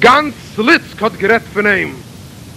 Ganz Litz hat gerett von ihm.